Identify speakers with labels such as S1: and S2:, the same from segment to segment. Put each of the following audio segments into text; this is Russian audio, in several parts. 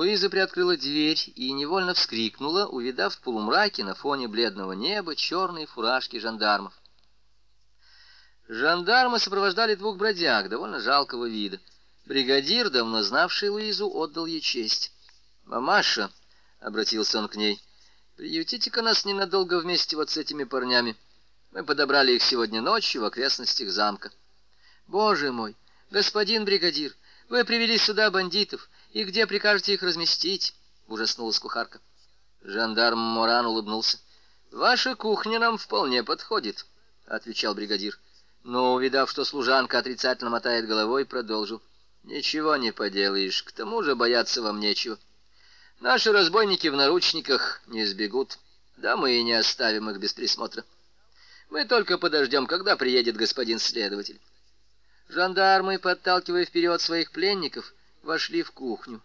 S1: Луиза приоткрыла дверь и невольно вскрикнула, увидав в полумраке на фоне бледного неба черные фуражки жандармов. Жандармы сопровождали двух бродяг довольно жалкого вида. Бригадир, давно знавший Луизу, отдал ей честь. «Мамаша», — обратился он к ней, — «приютите-ка нас ненадолго вместе вот с этими парнями. Мы подобрали их сегодня ночью в окрестностях замка». «Боже мой, господин бригадир, вы привели сюда бандитов». И где прикажете их разместить? Ужаснулась кухарка. Жандарм Моран улыбнулся. «Ваша кухня нам вполне подходит», — отвечал бригадир. Но, увидав, что служанка отрицательно мотает головой, продолжил. «Ничего не поделаешь, к тому же бояться вам нечего. Наши разбойники в наручниках не сбегут, да мы и не оставим их без присмотра. Мы только подождем, когда приедет господин следователь». Жандармы, подталкивая вперед своих пленников, — вошли в кухню.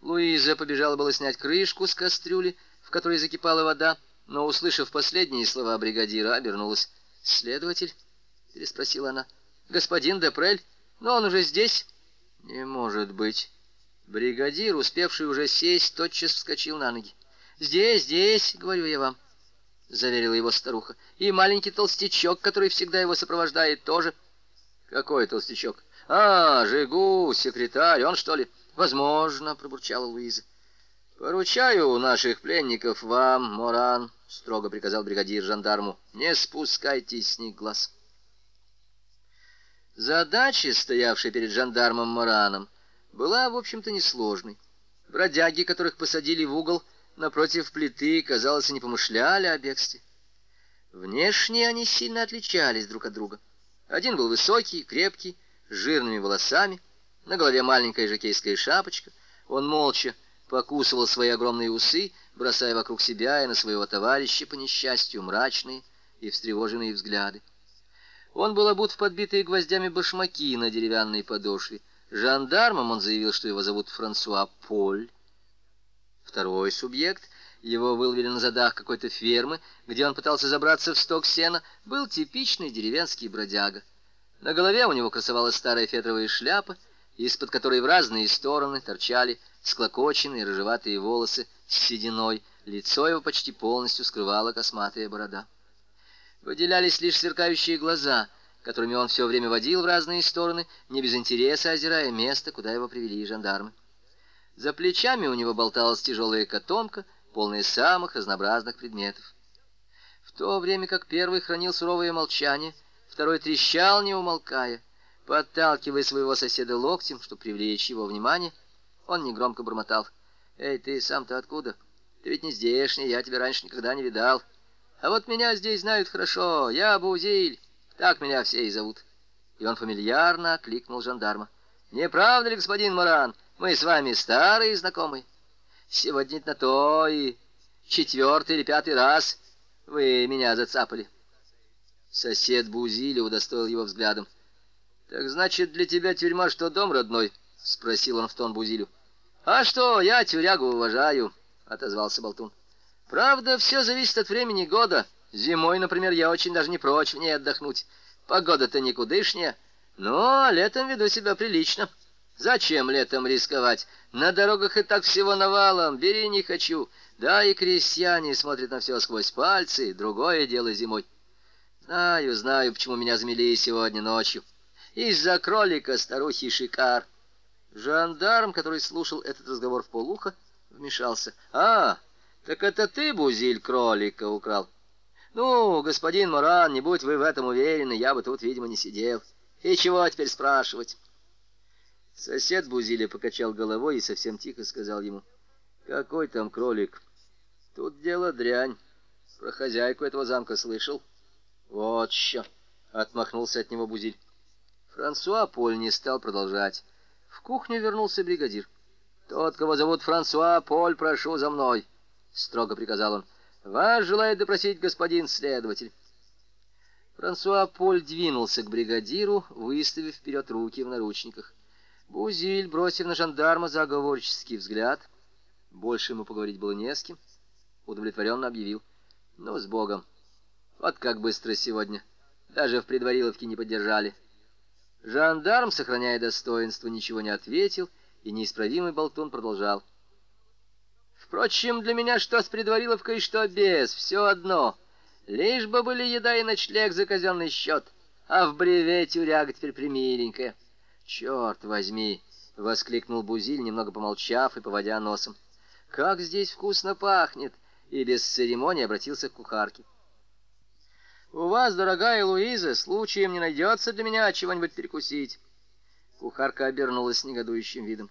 S1: Луиза побежала было снять крышку с кастрюли, в которой закипала вода, но, услышав последние слова бригадира, обернулась. «Следователь?» — переспросила она. «Господин Депрель? Но он уже здесь?» «Не может быть». Бригадир, успевший уже сесть, тотчас вскочил на ноги. «Здесь, здесь, — говорю я вам, — заверила его старуха. И маленький толстячок, который всегда его сопровождает, тоже». «Какой толстячок?» «А, Жигу, секретарь, он что ли?» «Возможно», — пробурчала Луиза. «Поручаю наших пленников вам, Моран», — строго приказал бригадир жандарму. «Не спускайте с них глаз». Задача, стоявшая перед жандармом Мораном, была, в общем-то, несложной. Бродяги, которых посадили в угол напротив плиты, казалось, не помышляли о бегстве. Внешне они сильно отличались друг от друга. Один был высокий, крепкий, жирными волосами, на голове маленькая жакейская шапочка. Он молча покусывал свои огромные усы, бросая вокруг себя и на своего товарища по несчастью мрачные и встревоженные взгляды. Он был обут в подбитые гвоздями башмаки на деревянной подошве. Жандармом он заявил, что его зовут Франсуа Поль. Второй субъект, его выловили на задах какой-то фермы, где он пытался забраться в сток сена, был типичный деревенский бродяга. На голове у него красовалась старая фетровая шляпа, из-под которой в разные стороны торчали склокоченные рыжеватые волосы с сединой. Лицо его почти полностью скрывала косматая борода. Выделялись лишь сверкающие глаза, которыми он все время водил в разные стороны, не без интереса озирая место, куда его привели жандармы. За плечами у него болталась тяжелая котомка, полная самых разнообразных предметов. В то время как первый хранил суровое молчание — Второй трещал, не умолкая, подталкивая своего соседа локтем, чтобы привлечь его внимание. Он негромко бормотал. «Эй, ты сам-то откуда? Ты ведь не здешний, я тебя раньше никогда не видал. А вот меня здесь знают хорошо, я Бузиль, так меня все и зовут». И он фамильярно окликнул жандарма. «Не правда ли, господин Моран, мы с вами старые знакомые? Сегодня на то и четвертый или пятый раз вы меня зацапали». Сосед Бузили удостоил его взглядом. «Так значит, для тебя тюрьма что, дом родной?» — спросил он в тон Бузилю. «А что, я тюрягу уважаю», — отозвался Болтун. «Правда, все зависит от времени года. Зимой, например, я очень даже не прочь в ней отдохнуть. Погода-то никудышняя, но летом веду себя прилично. Зачем летом рисковать? На дорогах и так всего навалом, бери не хочу. Да и крестьяне смотрят на все сквозь пальцы, другое дело зимой». Знаю, знаю, почему меня замели сегодня ночью. Из-за кролика старухи Шикар. Жандарм, который слушал этот разговор в полуха, вмешался. «А, так это ты, Бузиль, кролика украл?» «Ну, господин Моран, не будь вы в этом уверены, я бы тут, видимо, не сидел. И чего теперь спрашивать?» Сосед Бузиля покачал головой и совсем тихо сказал ему. «Какой там кролик? Тут дело дрянь. Про хозяйку этого замка слышал?» «Вот еще!» — отмахнулся от него Бузиль. Франсуа Поль не стал продолжать. В кухню вернулся бригадир. «Тот, кого зовут Франсуа Поль, прошу за мной!» — строго приказал он. «Вас желает допросить господин следователь». Франсуа Поль двинулся к бригадиру, выставив вперед руки в наручниках. Бузиль, бросив на жандарма заговорческий взгляд, больше ему поговорить было не с кем, удовлетворенно объявил. «Ну, с Богом!» Вот как быстро сегодня. Даже в предвариловке не поддержали. Жандарм, сохраняя достоинство, ничего не ответил, и неисправимый болтун продолжал. Впрочем, для меня что с предвариловкой, что без, все одно. Лишь бы были еда и ночлег за казенный счет, а в бревете тюряга теперь примиленькая. Черт возьми! — воскликнул Бузиль, немного помолчав и поводя носом. «Как здесь вкусно пахнет!» и без церемонии обратился к кухарке. «У вас, дорогая Луиза, случаем не найдется для меня чего-нибудь перекусить». Кухарка обернулась с негодующим видом.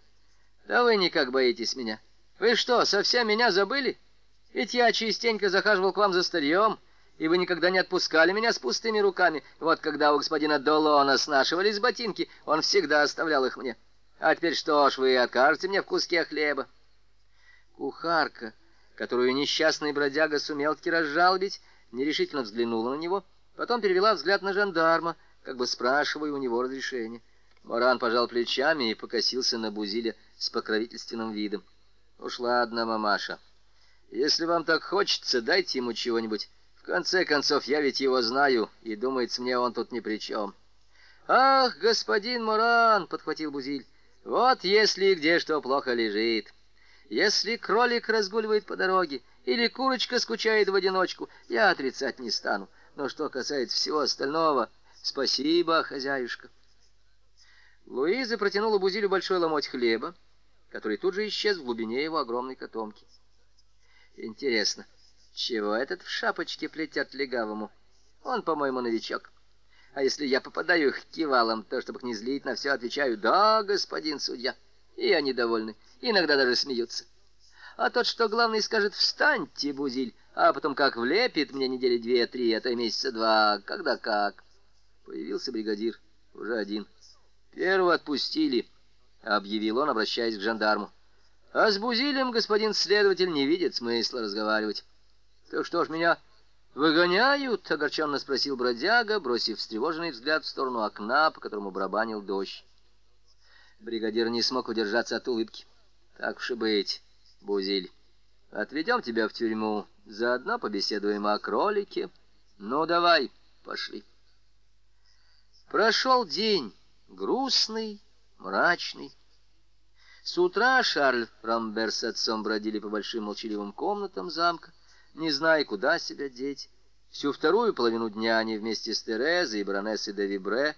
S1: «Да вы никак боитесь меня. Вы что, совсем меня забыли? Ведь я частенько захаживал к вам за старьем, и вы никогда не отпускали меня с пустыми руками. Вот когда у господина Долона снашивались ботинки, он всегда оставлял их мне. А теперь что ж, вы откажете мне в куске хлеба?» Кухарка, которую несчастный бродяга сумел-таки разжалобить, нерешительно взглянула на него, потом перевела взгляд на жандарма, как бы спрашивая у него разрешения. Маран пожал плечами и покосился на Бузиля с покровительственным видом. «Ушла одна мамаша. Если вам так хочется, дайте ему чего-нибудь. В конце концов, я ведь его знаю, и, думается, мне он тут ни при чем». «Ах, господин Муран!» — подхватил Бузиль. «Вот если где что плохо лежит. Если кролик разгуливает по дороге, или курочка скучает в одиночку, я отрицать не стану. Но что касается всего остального, спасибо, хозяюшка. Луиза протянула Бузилю большой ломоть хлеба, который тут же исчез в глубине его огромной котомки. Интересно, чего этот в шапочке плетет легавому? Он, по-моему, новичок. А если я попадаю их кивалом, то, чтобы их не злить на все, отвечаю «Да, господин судья». И они довольны, иногда даже смеются. А тот, что главный, скажет «Встаньте, Бузиль!» А потом как влепит мне недели две-три, а то и месяца два, когда как. Появился бригадир, уже один. Первого отпустили, объявил он, обращаясь к жандарму. А с Бузилем господин следователь не видит смысла разговаривать. Так что ж меня выгоняют? Огорченно спросил бродяга, бросив встревоженный взгляд в сторону окна, по которому барабанил дождь. Бригадир не смог удержаться от улыбки. Так уж и быть. Бузиль. Отведем тебя в тюрьму. Заодно побеседуем о кролике. Ну, давай, пошли. Прошел день. Грустный, мрачный. С утра Шарль Рамбер с отцом бродили по большим молчаливым комнатам замка, не зная, куда себя деть. Всю вторую половину дня они вместе с Терезой и баронессой де Вибре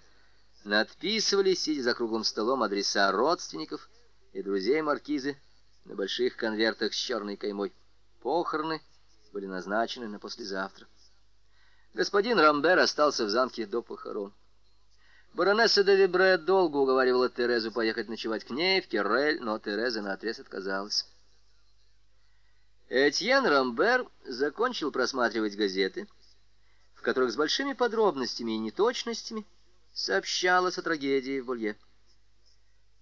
S1: надписывали, сидя за круглым столом, адреса родственников и друзей маркизы на больших конвертах с черной каймой. Похороны были назначены на послезавтра. Господин Рамбер остался в замке до похорон. Баронесса де Вибре долго уговаривала Терезу поехать ночевать к ней в Керрель, но Тереза наотрез отказалась. Этьен Рамбер закончил просматривать газеты, в которых с большими подробностями и неточностями сообщалось о трагедии в Болье.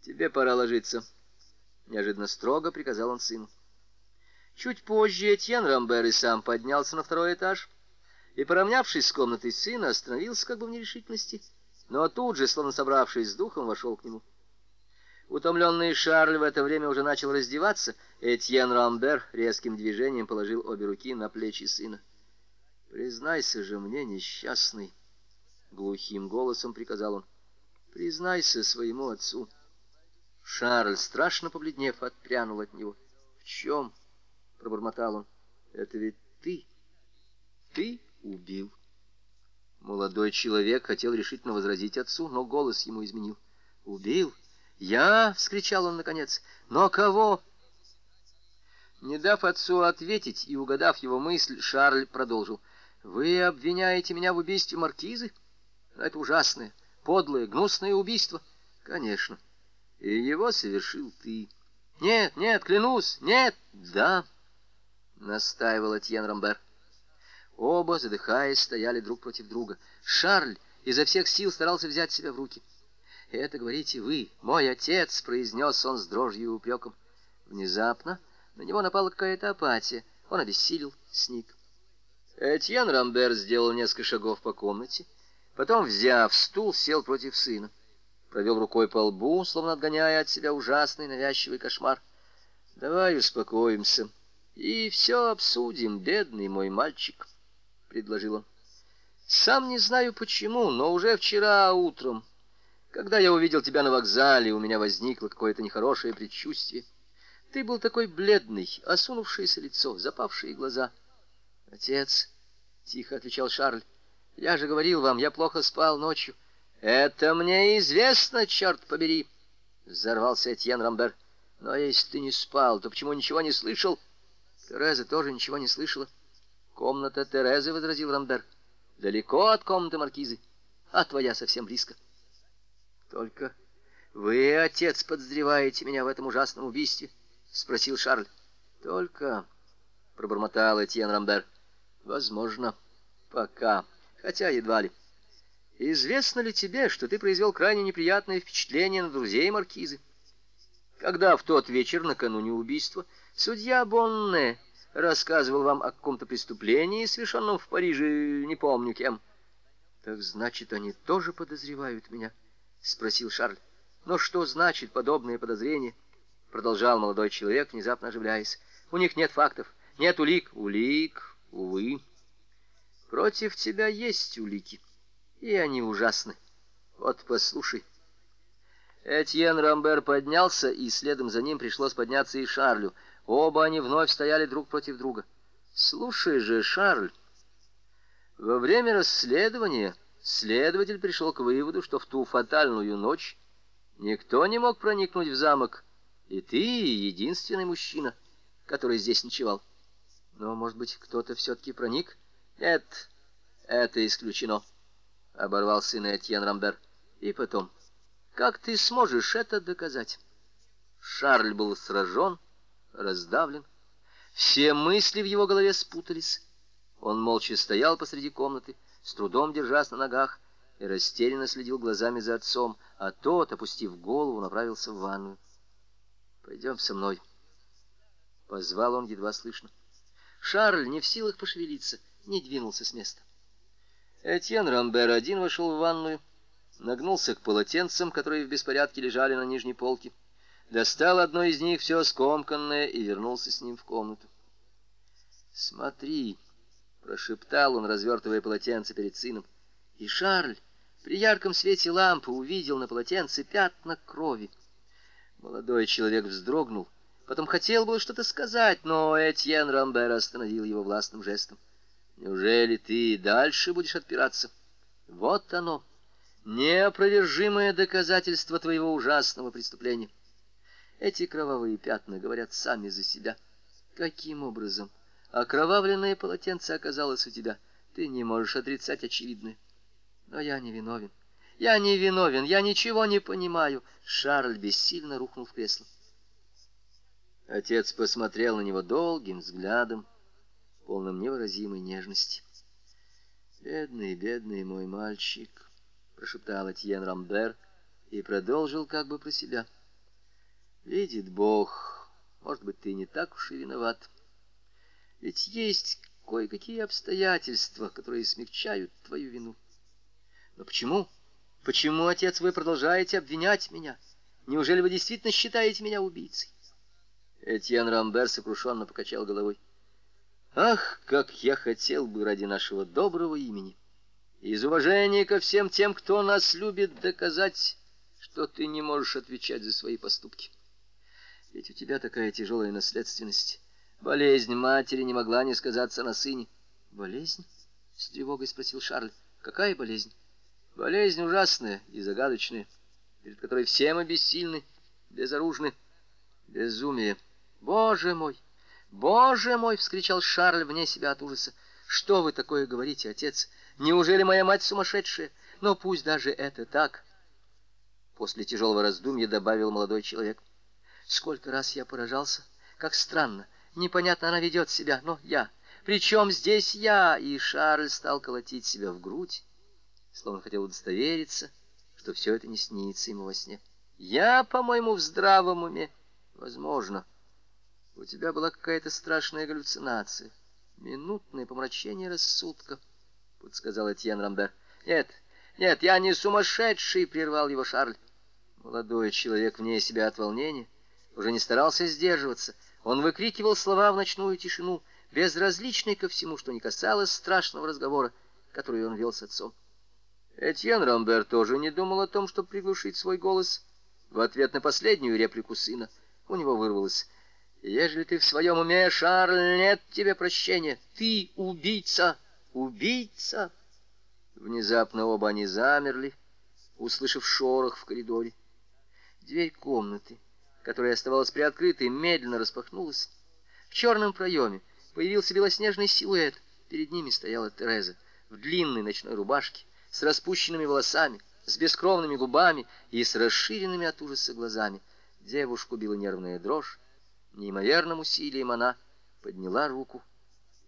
S1: «Тебе пора ложиться», неожиданно строго приказал он сыну. Чуть позже Этьен Рамбер и сам поднялся на второй этаж и, поравнявшись с комнатой сына, остановился как бы в нерешительности, но тут же, словно собравшись с духом, вошел к нему. Утомленный Шарль в это время уже начал раздеваться, Этьен Рамбер резким движением положил обе руки на плечи сына. «Признайся же мне, несчастный!» — глухим голосом приказал он. «Признайся своему отцу!» Шарль, страшно побледнев, отпрянул от него. «В чем?» — пробормотал он. «Это ведь ты. Ты убил». Молодой человек хотел решительно возразить отцу, но голос ему изменил. «Убил? Я?» — вскричал он наконец. «Но кого?» Не дав отцу ответить и угадав его мысль, Шарль продолжил. «Вы обвиняете меня в убийстве маркизы? Это ужасное, подлое, гнусное убийство». «Конечно и его совершил ты. Нет, нет, клянусь, нет, да, настаивал Этьен Рамбер. Оба, задыхаясь, стояли друг против друга. Шарль изо всех сил старался взять себя в руки. «Это, говорите вы, мой отец!» — произнес он с дрожью и упреком. Внезапно на него напала какая-то апатия. Он обессилел, сник. Этьен Рамбер сделал несколько шагов по комнате. Потом, взяв стул, сел против сына провел рукой по лбу, словно отгоняя от себя ужасный навязчивый кошмар. «Давай успокоимся и все обсудим, бедный мой мальчик», — предложил он. «Сам не знаю почему, но уже вчера утром, когда я увидел тебя на вокзале, у меня возникло какое-то нехорошее предчувствие. Ты был такой бледный, осунувшееся лицо, запавшие глаза». «Отец», — тихо отвечал Шарль, — «я же говорил вам, я плохо спал ночью». «Это мне известно, черт побери!» — взорвался Этьен Рамбер. «Но если ты не спал, то почему ничего не слышал?» Тереза тоже ничего не слышала. «Комната Терезы», — возразил Рамбер, — «далеко от комнаты маркизы, а твоя совсем близко». «Только вы, отец, подозреваете меня в этом ужасном убийстве?» — спросил Шарль. «Только...» — пробормотал Этьен Рамбер. «Возможно, пока, хотя едва ли». Известно ли тебе, что ты произвел крайне неприятное впечатление на друзей маркизы? Когда в тот вечер, накануне убийства, судья Бонне рассказывал вам о каком-то преступлении, совершенном в Париже, не помню кем. Так значит, они тоже подозревают меня? спросил Шарль. Но что значит подобное подозрение? продолжал молодой человек, внезапно оживляясь. У них нет фактов, нет улик, улик, увы. Против тебя есть улики и они ужасны. Вот послушай. Этьен Рамбер поднялся, и следом за ним пришлось подняться и Шарлю. Оба они вновь стояли друг против друга. Слушай же, Шарль, во время расследования следователь пришел к выводу, что в ту фатальную ночь никто не мог проникнуть в замок, и ты единственный мужчина, который здесь ночевал. Но, может быть, кто-то все-таки проник? Нет, это исключено. — оборвал сын Этьен Рамбер. «И потом, как ты сможешь это доказать?» Шарль был сражен, раздавлен. Все мысли в его голове спутались. Он молча стоял посреди комнаты, с трудом держась на ногах, и растерянно следил глазами за отцом, а тот, опустив голову, направился в ванную. «Пойдем со мной», — позвал он едва слышно. Шарль не в силах пошевелиться, не двинулся с места. Этьен Рамбер один вошел в ванную, нагнулся к полотенцам, которые в беспорядке лежали на нижней полке, достал одно из них, все скомканное, и вернулся с ним в комнату. «Смотри!» — прошептал он, развертывая полотенце перед сыном. И Шарль при ярком свете лампы увидел на полотенце пятна крови. Молодой человек вздрогнул, потом хотел было что-то сказать, но Этьен Рамбер остановил его властным жестом. Неужели ты и дальше будешь отпираться? Вот оно, неопровержимое доказательство твоего ужасного преступления. Эти кровавые пятна говорят сами за себя. Каким образом окровавленное полотенце оказалось у тебя? Ты не можешь отрицать очевидное. Но я не виновен. Я не виновен, я ничего не понимаю. Шарль бессильно рухнул в кресло. Отец посмотрел на него долгим взглядом полном невыразимой нежности. «Бедный, бедный мой мальчик», — прошептал Этьен Рамбер и продолжил как бы про себя. «Видит Бог, может быть, ты не так уж и виноват. Ведь есть кое-какие обстоятельства, которые смягчают твою вину. Но почему? Почему, отец, вы продолжаете обвинять меня? Неужели вы действительно считаете меня убийцей?» Этьен Рамбер сокрушенно покачал головой. Ах, как я хотел бы ради нашего доброго имени, из уважения ко всем тем, кто нас любит, доказать, что ты не можешь отвечать за свои поступки. Ведь у тебя такая тяжелая наследственность. Болезнь матери не могла не сказаться на сыне. Болезнь? С тревогой спросил Шарль. Какая болезнь? Болезнь ужасная и загадочная, перед которой все мы бессильны, безоружны. Безумие. Боже мой! «Боже мой!» — вскричал Шарль вне себя от ужаса. «Что вы такое говорите, отец? Неужели моя мать сумасшедшая? Но пусть даже это так!» После тяжелого раздумья добавил молодой человек. «Сколько раз я поражался! Как странно! Непонятно она ведет себя, но я... Причем здесь я!» И Шарль стал колотить себя в грудь, словно хотел удостовериться, что все это не снится ему во сне. «Я, по-моему, в здравом уме. Возможно». У тебя была какая-то страшная галлюцинация. Минутное помрачение рассудка, — подсказал Этьен Рамбер. — Нет, нет, я не сумасшедший, — прервал его Шарль. Молодой человек вне себя от волнения уже не старался сдерживаться. Он выкрикивал слова в ночную тишину, безразличный ко всему, что не касалось страшного разговора, который он вел с отцом. Этьен Рамбер тоже не думал о том, чтобы приглушить свой голос. В ответ на последнюю реплику сына у него вырвалось Ежели ты в своем уме, Шарль, нет тебе прощения. Ты убийца! Убийца!» Внезапно оба они замерли, услышав шорох в коридоре. Дверь комнаты, которая оставалась приоткрытой, медленно распахнулась. В черном проеме появился белоснежный силуэт. Перед ними стояла Тереза в длинной ночной рубашке, с распущенными волосами, с бескровными губами и с расширенными от ужаса глазами. Девушку била нервная дрожь. Неимоверным усилием она подняла руку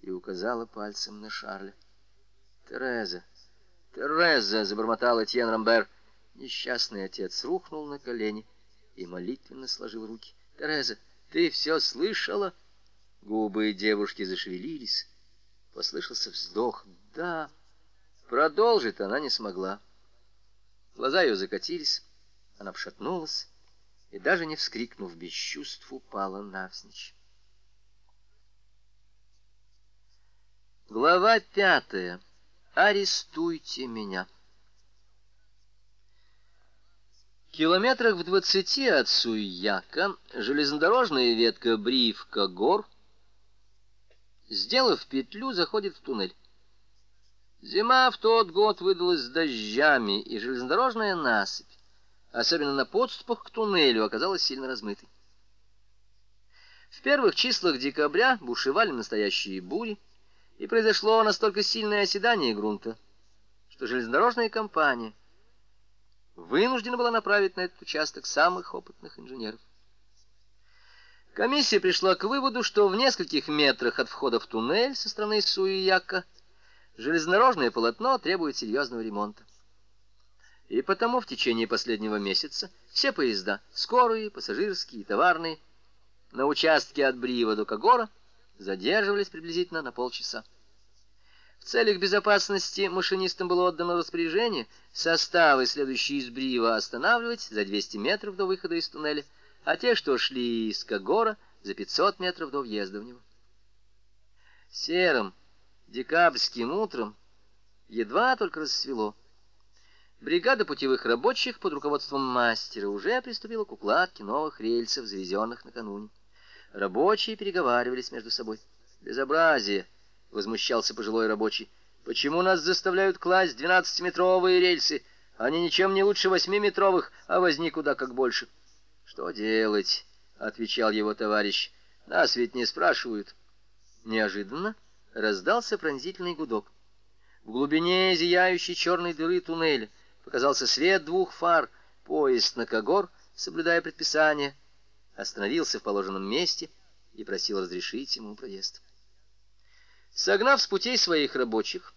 S1: и указала пальцем на Шарля. «Тереза! Тереза!» — забормотал Этьен Рамбер. Несчастный отец рухнул на колени и молитвенно сложил руки. «Тереза, ты все слышала?» Губы девушки зашевелились. Послышался вздох. «Да!» Продолжить она не смогла. Глаза ее закатились. Она пшатнулась и, даже не вскрикнув без чувств, упала навзничь. Глава пятая. Арестуйте меня. Километрах в двадцати от Суяка железнодорожная ветка Бривка-гор, сделав петлю, заходит в туннель. Зима в тот год выдалась с дождями, и железнодорожная насыпь особенно на подступах к туннелю, оказалась сильно размытой. В первых числах декабря бушевали настоящие бури, и произошло настолько сильное оседание грунта, что железнодорожная компания вынуждена была направить на этот участок самых опытных инженеров. Комиссия пришла к выводу, что в нескольких метрах от входа в туннель со стороны Суияка железнодорожное полотно требует серьезного ремонта. И потому в течение последнего месяца все поезда, скорые, пассажирские и товарные, на участке от Брива до Кагора задерживались приблизительно на полчаса. В целях безопасности машинистам было отдано распоряжение составы, следующие из Брива, останавливать за 200 метров до выхода из туннеля, а те, что шли из Кагора, за 500 метров до въезда в него. Серым декабрьским утром едва только рассвело, Бригада путевых рабочих под руководством мастера уже приступила к укладке новых рельсов, завезенных накануне. Рабочие переговаривались между собой. «Безобразие!» — возмущался пожилой рабочий. «Почему нас заставляют класть двенадцатиметровые рельсы? Они ничем не лучше восьмиметровых, а возни куда как больше». «Что делать?» — отвечал его товарищ. «Нас ведь не спрашивают». Неожиданно раздался пронзительный гудок. В глубине зияющей черной дыры туннеля — показался свет двух фар. Поезд на Когор, соблюдая предписание, остановился в положенном месте и просил разрешить ему проезд. Согнав с путей своих рабочих,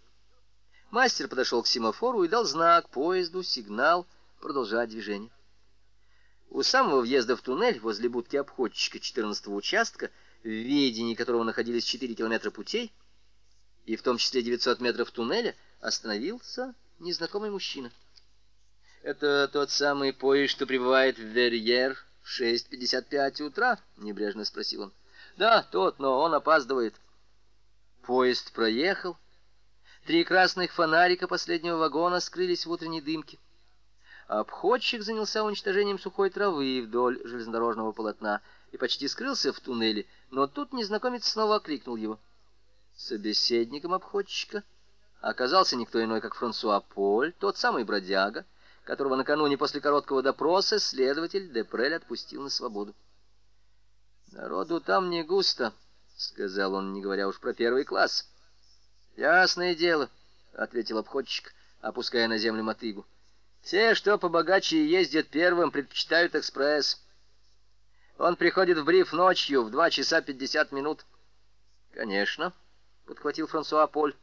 S1: мастер подошел к семафору и дал знак поезду, сигнал продолжать движение. У самого въезда в туннель, возле будки обходчика 14 участка, в ведении которого находились 4 километра путей, и в том числе 900 метров туннеля, остановился незнакомый мужчина. Это тот самый поезд, что прибывает в Верьер в 6.55 утра? Небрежно спросил он. Да, тот, но он опаздывает. Поезд проехал. Три красных фонарика последнего вагона скрылись в утренней дымке. Обходчик занялся уничтожением сухой травы вдоль железнодорожного полотна и почти скрылся в туннеле, но тут незнакомец снова окликнул его. Собеседником обходчика оказался никто иной, как Франсуа Поль, тот самый бродяга, которого накануне после короткого допроса следователь Депрель отпустил на свободу. «Народу там не густо», — сказал он, не говоря уж про первый класс. «Ясное дело», — ответил обходчик, опуская на землю мотыгу. «Все, что побогаче ездят первым, предпочитают экспресс. Он приходит в бриф ночью в два часа 50 минут». «Конечно», — подхватил Франсуа Поль.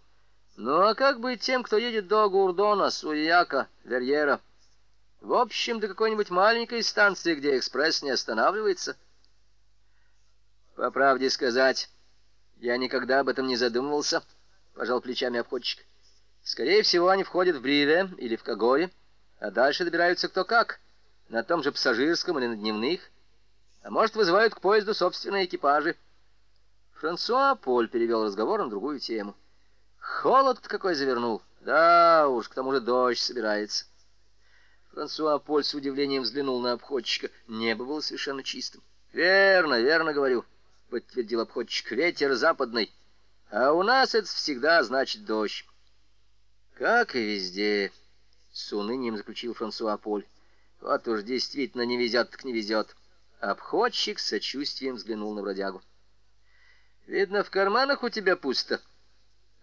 S1: «Ну а как быть тем, кто едет до Гурдона, Суяка, Верьера?» В общем, до какой-нибудь маленькой станции, где экспресс не останавливается. По правде сказать, я никогда об этом не задумывался, пожал плечами обходчик. Скорее всего, они входят в Бриве или в Кагоре, а дальше добираются кто как, на том же пассажирском или на дневных, а может, вызывают к поезду собственные экипажи. Франсуа Поль перевел разговор на другую тему. Холод какой завернул. Да уж, к тому же дождь собирается. Франсуа Поль с удивлением взглянул на обходчика. Небо было совершенно чистым. «Верно, верно говорю», — подтвердил обходчик. «Ветер западный, а у нас это всегда значит дождь». «Как и везде», — с унынием заключил Франсуа Поль. «Вот уж действительно не везет, так не везет». Обходчик с сочувствием взглянул на бродягу. «Видно, в карманах у тебя пусто.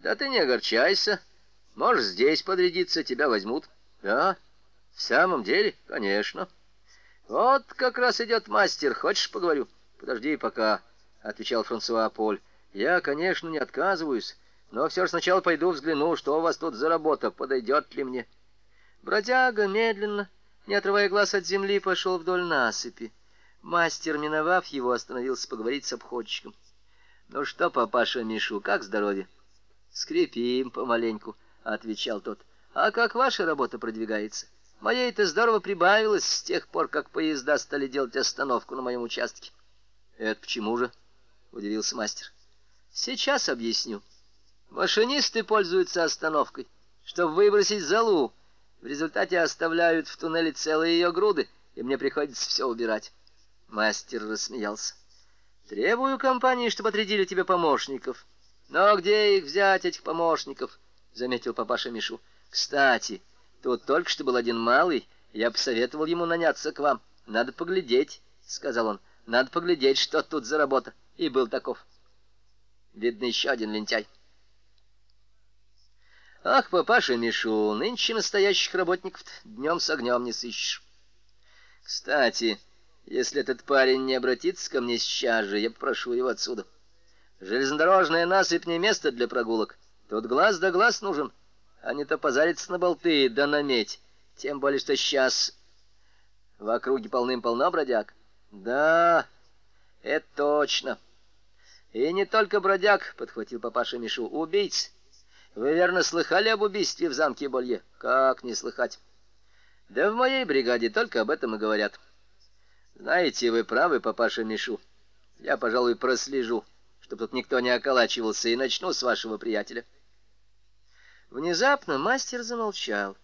S1: Да ты не огорчайся. Можешь здесь подрядиться, тебя возьмут». «Да?» В самом деле? Конечно. Вот как раз идет мастер. Хочешь, поговорю? Подожди пока, отвечал Франсуа Поль. Я, конечно, не отказываюсь, но все же сначала пойду взгляну, что у вас тут за работа, подойдет ли мне. Бродяга медленно, не отрывая глаз от земли, пошел вдоль насыпи. Мастер, миновав его, остановился поговорить с обходчиком. «Ну что, папаша Мишу, как здоровье?» «Скрипим помаленьку», — отвечал тот. «А как ваша работа продвигается?» Моей-то здорово прибавилось с тех пор, как поезда стали делать остановку на моем участке. — Это почему же? — удивился мастер. — Сейчас объясню. Машинисты пользуются остановкой, чтобы выбросить залу. В результате оставляют в туннеле целые ее груды, и мне приходится все убирать. Мастер рассмеялся. «Требую компании, чтобы отрядили тебе помощников». «Но где их взять, этих помощников?» — заметил папаша Мишу. «Кстати, Тут только что был один малый, я посоветовал ему наняться к вам. Надо поглядеть, — сказал он, — надо поглядеть, что тут за работа. И был таков. Видно, еще один лентяй. Ах, папаша Мишу, нынче настоящих работников днем с огнем не сыщешь. Кстати, если этот парень не обратится ко мне сейчас же, я попрошу его отсюда. Железнодорожная насыпь не место для прогулок. Тут глаз да глаз нужен. — а не то позарится на болты да на медь. Тем более, что сейчас в округе полным-полно бродяг. Да, это точно. И не только бродяг, подхватил папаша Мишу, убийц. Вы верно слыхали об убийстве в замке Болье? Как не слыхать? Да в моей бригаде только об этом и говорят. Знаете, вы правы, папаша Мишу. Я, пожалуй, прослежу, чтобы тут никто не околачивался, и начну с вашего приятеля. Внезапно мастер замолчал.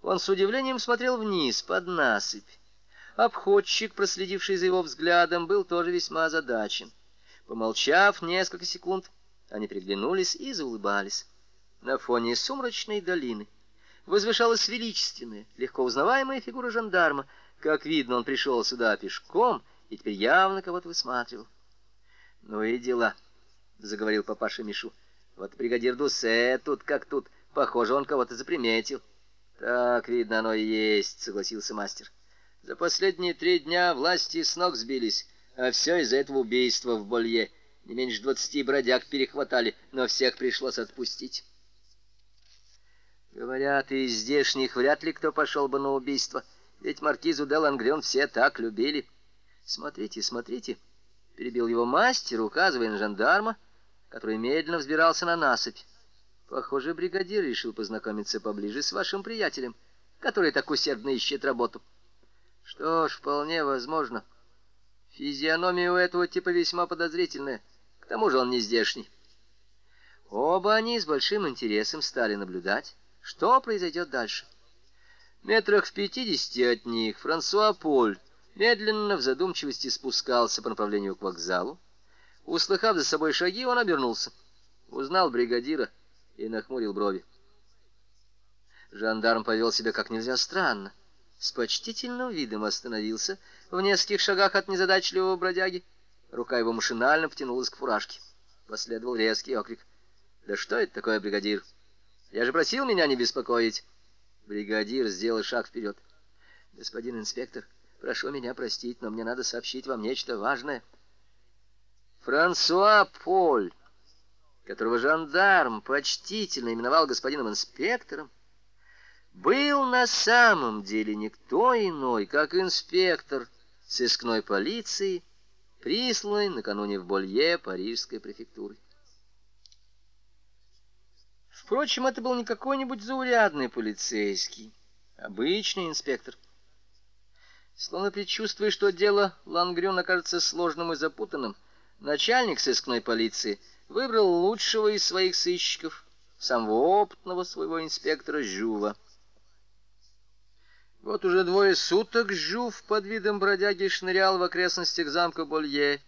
S1: Он с удивлением смотрел вниз, под насыпь. Обходчик, проследивший за его взглядом, был тоже весьма озадачен. Помолчав несколько секунд, они приглянулись и заулыбались. На фоне сумрачной долины возвышалась величественная, легко узнаваемая фигура жандарма. Как видно, он пришел сюда пешком и теперь явно кого-то высматривал. «Ну и дела», — заговорил папаша Мишу. «Вот бригадир Дусе тут как тут». Похоже, он кого-то заприметил. Так, видно, оно и есть, согласился мастер. За последние три дня власти с ног сбились, а все из-за этого убийства в Болье. Не меньше двадцати бродяг перехватали, но всех пришлось отпустить. Говорят, и из здешних вряд ли кто пошел бы на убийство, ведь маркизу де Лангрен все так любили. Смотрите, смотрите, перебил его мастер, указывая на жандарма, который медленно взбирался на насыпь. Похоже, бригадир решил познакомиться поближе с вашим приятелем, который так усердно ищет работу. Что ж, вполне возможно. Физиономия у этого типа весьма подозрительная. К тому же он не здешний. Оба они с большим интересом стали наблюдать, что произойдет дальше. В Метрах в пятидесяти от них Франсуа Поль медленно в задумчивости спускался по направлению к вокзалу. Услыхав за собой шаги, он обернулся. Узнал бригадира — и нахмурил брови. Жандарм повел себя как нельзя странно. С почтительным видом остановился в нескольких шагах от незадачливого бродяги. Рука его машинально потянулась к фуражке. Последовал резкий окрик. «Да что это такое, бригадир? Я же просил меня не беспокоить!» Бригадир сделал шаг вперед. «Господин инспектор, прошу меня простить, но мне надо сообщить вам нечто важное». «Франсуа Поль!» которого жандарм почтительно именовал господином инспектором, был на самом деле никто иной, как инспектор сыскной полиции, присланный накануне в Болье парижской префектуры. Впрочем, это был не какой-нибудь заурядный полицейский, обычный инспектор. Словно предчувствуя, что дело Лангрюна окажется сложным и запутанным, начальник сыскной полиции — выбрал лучшего из своих сыщиков, самого опытного своего инспектора Жюва. Вот уже двое суток Жюв под видом бродяги шнырял в окрестностях замка Болье.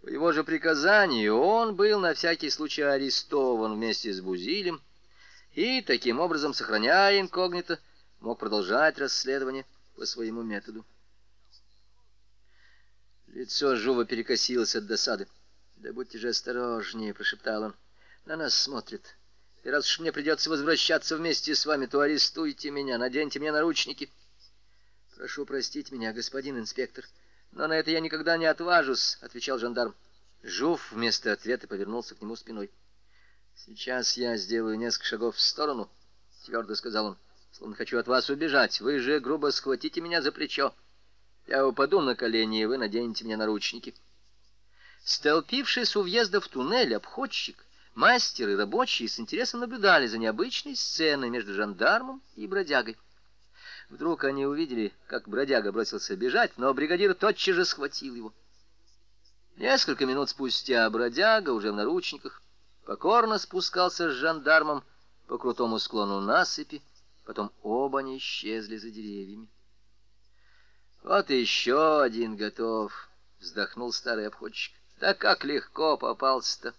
S1: По его же приказанию он был на всякий случай арестован вместе с Бузилем и, таким образом сохраняя инкогнито, мог продолжать расследование по своему методу. Лицо Жува перекосилось от досады. «Да будьте же осторожнее», — прошептал он. «На нас смотрит. И раз уж мне придется возвращаться вместе с вами, то арестуйте меня, наденьте мне наручники». «Прошу простить меня, господин инспектор, но на это я никогда не отважусь», — отвечал жандарм. Жуф вместо ответа повернулся к нему спиной. «Сейчас я сделаю несколько шагов в сторону», — твердо сказал он, — «словно хочу от вас убежать. Вы же грубо схватите меня за плечо. Я упаду на колени, и вы наденете мне наручники». Столпившись у въезда в туннель, обходчик, мастер и рабочие с интересом наблюдали за необычной сценой между жандармом и бродягой. Вдруг они увидели, как бродяга бросился бежать, но бригадир тотчас же схватил его. Несколько минут спустя бродяга, уже в наручниках, покорно спускался с жандармом по крутому склону насыпи, потом оба они исчезли за деревьями. «Вот еще один готов!» — вздохнул старый обходчик. Так как легко попался-то!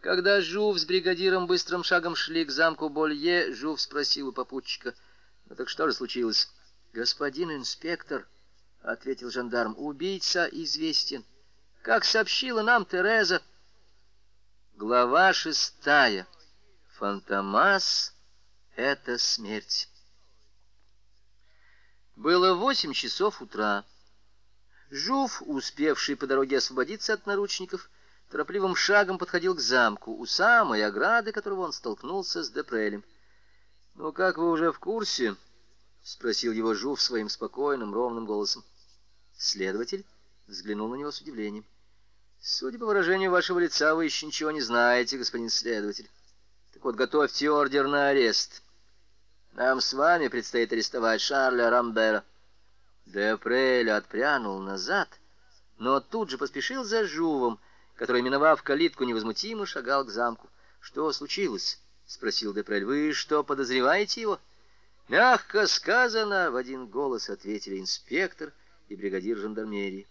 S1: Когда Жув с бригадиром быстрым шагом шли к замку Болье, Жув спросил у попутчика, «Ну так что же случилось?» «Господин инспектор», — ответил жандарм, — «убийца известен. Как сообщила нам Тереза...» Глава шестая. Фантомас — это смерть. Было восемь часов утра. Жуф, успевший по дороге освободиться от наручников, торопливым шагом подходил к замку, у самой ограды которого он столкнулся с Депрелем. «Ну, как вы уже в курсе?» — спросил его Жуф своим спокойным, ровным голосом. Следователь взглянул на него с удивлением. «Судя по выражению вашего лица, вы еще ничего не знаете, господин следователь. Так вот, готовьте ордер на арест. Нам с вами предстоит арестовать Шарля Рамбера». Депрель отпрянул назад, но тут же поспешил за Жувом, который, миновав калитку, невозмутимо шагал к замку. «Что случилось?» — спросил Депрель. «Вы что, подозреваете его?» «Мягко сказано!» — в один голос ответили инспектор и бригадир жандармерии.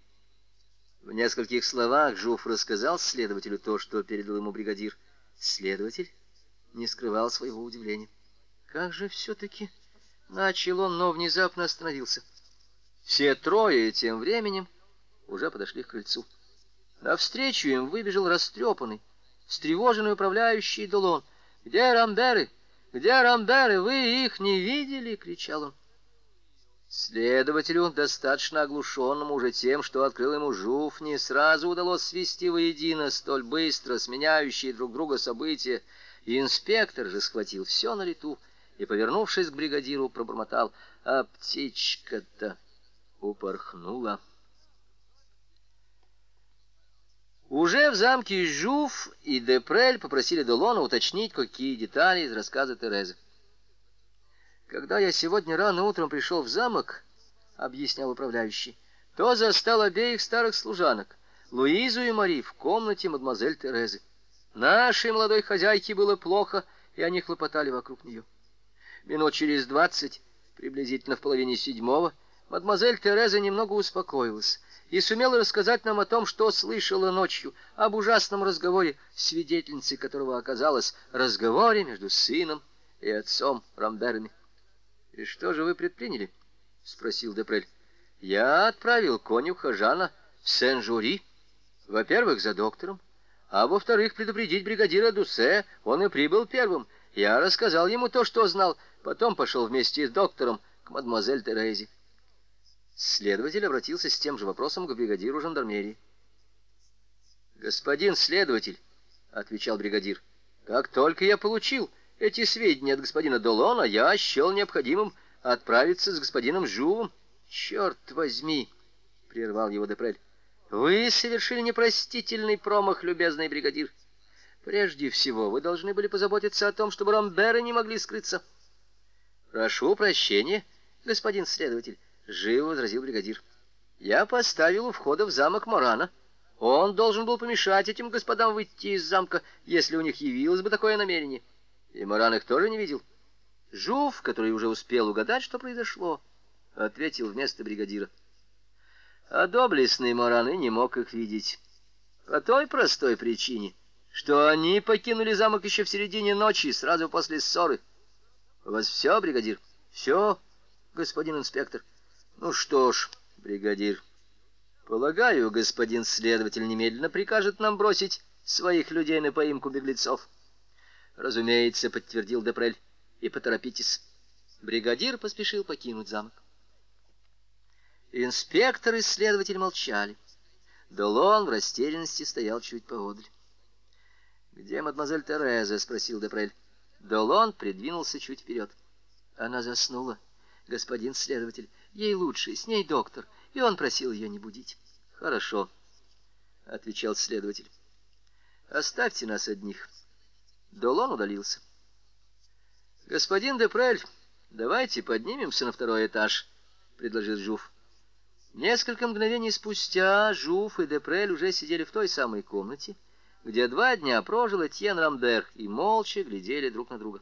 S1: В нескольких словах Жуф рассказал следователю то, что передал ему бригадир. Следователь не скрывал своего удивления. «Как же все-таки...» — начал он, но внезапно остановился. — все трое тем временем уже подошли к крыльцу. Навстречу им выбежал растрепанный, встревоженный управляющий Долон. «Где рамберы? Где рамберы? Вы их не видели?» — кричал он. Следователю, достаточно оглушенному уже тем, что открыл ему жуф, не сразу удалось свести воедино столь быстро сменяющие друг друга события. И инспектор же схватил все на лету и, повернувшись к бригадиру, пробормотал «А птичка-то!» упорхнула. Уже в замке Жуф и Депрель попросили долона уточнить какие детали из рассказа Терезы. «Когда я сегодня рано утром пришел в замок, — объяснял управляющий, — то застал обеих старых служанок, Луизу и Мари, в комнате мадемуазель Терезы. Нашей молодой хозяйке было плохо, и они хлопотали вокруг нее. Минут через двадцать, приблизительно в половине седьмого, — мадемуазель Тереза немного успокоилась и сумела рассказать нам о том, что слышала ночью, об ужасном разговоре, свидетельницей которого оказалось разговоре между сыном и отцом Рамберами. «И что же вы предприняли?» — спросил Депрель. «Я отправил конюха Жана в Сен-Жури, во-первых, за доктором, а во-вторых, предупредить бригадира Дусе, он и прибыл первым. Я рассказал ему то, что знал, потом пошел вместе с доктором к мадемуазель Терезе. Следователь обратился с тем же вопросом к бригадиру жандармерии. «Господин следователь», — отвечал бригадир, — «как только я получил эти сведения от господина Долона, я счел необходимым отправиться с господином Жувом». «Черт возьми!» — прервал его Депрель. «Вы совершили непростительный промах, любезный бригадир. Прежде всего, вы должны были позаботиться о том, чтобы ромберы не могли скрыться. Прошу прощения, господин следователь». — живо возразил бригадир. «Я поставил у входа в замок Морана. Он должен был помешать этим господам выйти из замка, если у них явилось бы такое намерение. И Моран их тоже не видел». Жув, который уже успел угадать, что произошло, ответил вместо бригадира. А доблестные Мораны не мог их видеть. По той простой причине, что они покинули замок еще в середине ночи, сразу после ссоры. У вас все, бригадир? Все, господин инспектор. — ну что ж, бригадир, полагаю, господин следователь немедленно прикажет нам бросить своих людей на поимку беглецов. Разумеется, подтвердил Депрель. И поторопитесь. Бригадир поспешил покинуть замок. Инспектор и следователь молчали. Долон в растерянности стоял чуть поодаль. «Где мадемуазель Тереза?» — спросил Депрель. Долон придвинулся чуть вперед. «Она заснула, господин следователь. Ей лучше, с ней доктор, и он просил ее не будить. Хорошо, отвечал следователь. Оставьте нас одних. Долон удалился. Господин Депрель, давайте поднимемся на второй этаж, предложил Жуф. Несколько мгновений спустя Жуф и Депрель уже сидели в той самой комнате, где два дня прожил Этьен Рамдер, и молча глядели друг на друга.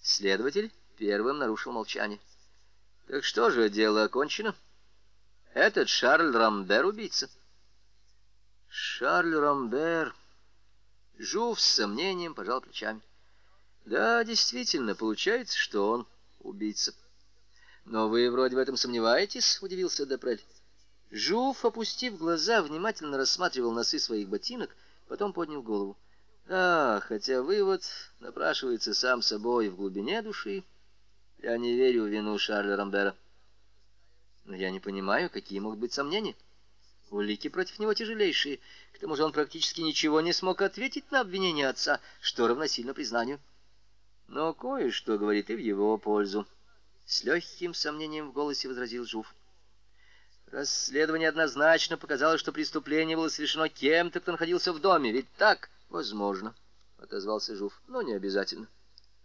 S1: Следователь первым нарушил молчание. Так что же, дело окончено? Этот Шарль Рамбер убийца. Шарль Рамбер... Жув с сомнением пожал плечами. Да, действительно, получается, что он убийца. Но вы вроде в этом сомневаетесь, удивился Депрель. Жуф, опустив глаза, внимательно рассматривал носы своих ботинок, потом поднял голову. Да, хотя вывод напрашивается сам собой в глубине души, я не верю в вину Шарля Рамбера. Но я не понимаю, какие могут быть сомнения. Улики против него тяжелейшие. К тому же он практически ничего не смог ответить на обвинение отца, что равносильно признанию. Но кое-что говорит и в его пользу. С легким сомнением в голосе возразил Жуф. Расследование однозначно показало, что преступление было совершено кем-то, кто находился в доме. Ведь так возможно, — отозвался Жуф. Но не обязательно.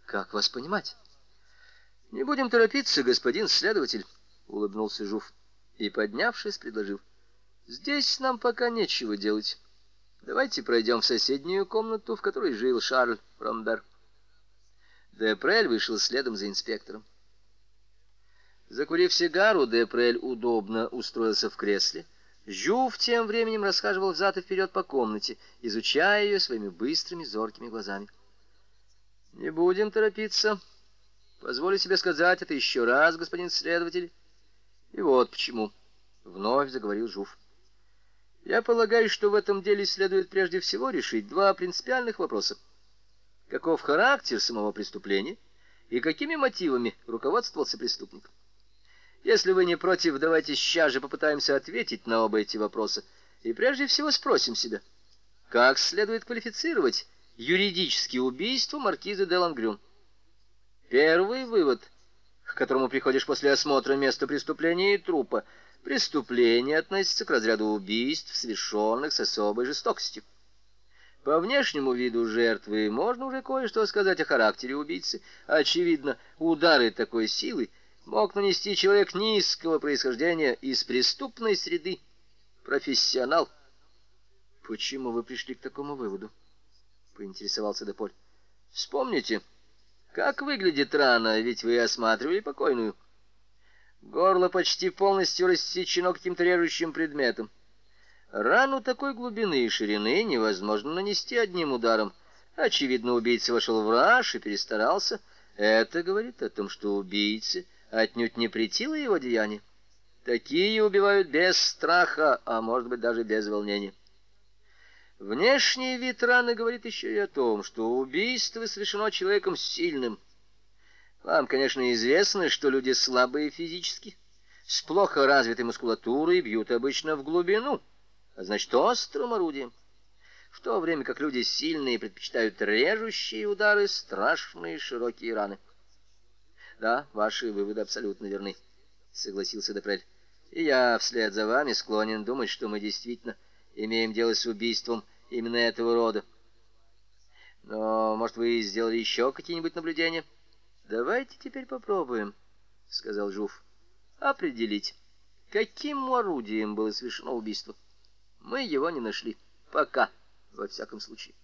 S1: Как вас понимать? — Не будем торопиться, господин следователь, — улыбнулся Жуф и, поднявшись, предложил. — Здесь нам пока нечего делать. Давайте пройдем в соседнюю комнату, в которой жил Шарль Ромбер. Депрель вышел следом за инспектором. Закурив сигару, Депрель удобно устроился в кресле. Жюв тем временем расхаживал взад и вперед по комнате, изучая ее своими быстрыми, зоркими глазами. «Не будем торопиться», Позволю себе сказать это еще раз, господин следователь. И вот почему, — вновь заговорил Жуф. Я полагаю, что в этом деле следует прежде всего решить два принципиальных вопроса. Каков характер самого преступления и какими мотивами руководствовался преступник? Если вы не против, давайте сейчас же попытаемся ответить на оба эти вопроса. И прежде всего спросим себя, как следует квалифицировать юридические убийства маркиза де Лангрюн? Первый вывод, к которому приходишь после осмотра места преступления и трупа, преступление относится к разряду убийств, совершенных с особой жестокостью. По внешнему виду жертвы можно уже кое-что сказать о характере убийцы. Очевидно, удары такой силы мог нанести человек низкого происхождения из преступной среды, профессионал. Почему вы пришли к такому выводу? Поинтересовался Деполь. Вспомните, — как выглядит рана, ведь вы осматривали покойную. Горло почти полностью рассечено каким-то режущим предметом. Рану такой глубины и ширины невозможно нанести одним ударом. Очевидно, убийца вошел в раж и перестарался. Это говорит о том, что убийце отнюдь не претило его деяние. Такие убивают без страха, а может быть даже без волнения. Внешний вид раны говорит еще и о том, что убийство совершено человеком сильным. Вам, конечно, известно, что люди слабые физически, с плохо развитой мускулатурой бьют обычно в глубину, а значит острым орудием, в то время как люди сильные предпочитают режущие удары, страшные широкие раны. Да, ваши выводы абсолютно верны, согласился Депрель. И я вслед за вами склонен думать, что мы действительно имеем дело с убийством именно этого рода. Но, может, вы сделали еще какие-нибудь наблюдения? Давайте теперь попробуем, — сказал Жуф, — определить, каким орудием было совершено убийство. Мы его не нашли. Пока, во всяком случае.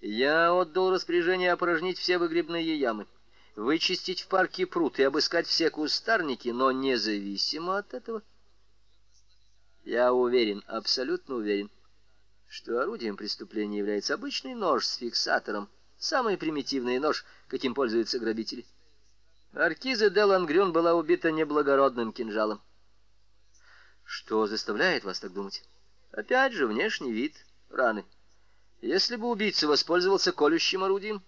S1: Я отдал распоряжение опорожнить все выгребные ямы, вычистить в парке пруд и обыскать все кустарники, но независимо от этого... Я уверен, абсолютно уверен, — что орудием преступления является обычный нож с фиксатором, самый примитивный нож, каким пользуются грабители. Аркиза де Лангрюн была убита неблагородным кинжалом. Что заставляет вас так думать? Опять же, внешний вид раны. Если бы убийца воспользовался колющим орудием,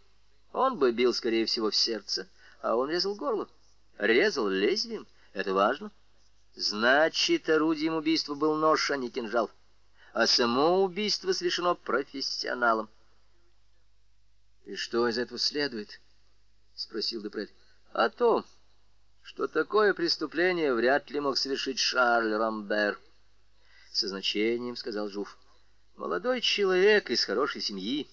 S1: он бы бил, скорее всего, в сердце, а он резал горло. Резал лезвием, это важно. Значит, орудием убийства был нож, а не кинжал. — а само убийство совершено профессионалом. «И что из этого следует?» — спросил Депрель. «О том, что такое преступление вряд ли мог совершить Шарль Рамбер», — со значением сказал Жуф. «Молодой человек из хорошей семьи,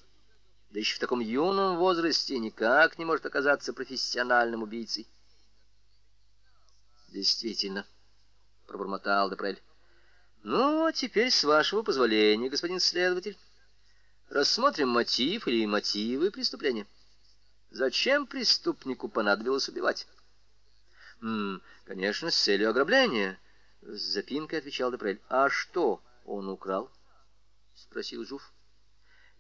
S1: да еще в таком юном возрасте, никак не может оказаться профессиональным убийцей». «Действительно», — пробормотал Депрель. Ну, а теперь, с вашего позволения, господин следователь, рассмотрим мотив или мотивы преступления. Зачем преступнику понадобилось убивать? М -м, конечно, с целью ограбления, с запинкой отвечал Депрель. А что он украл? спросил Жуф.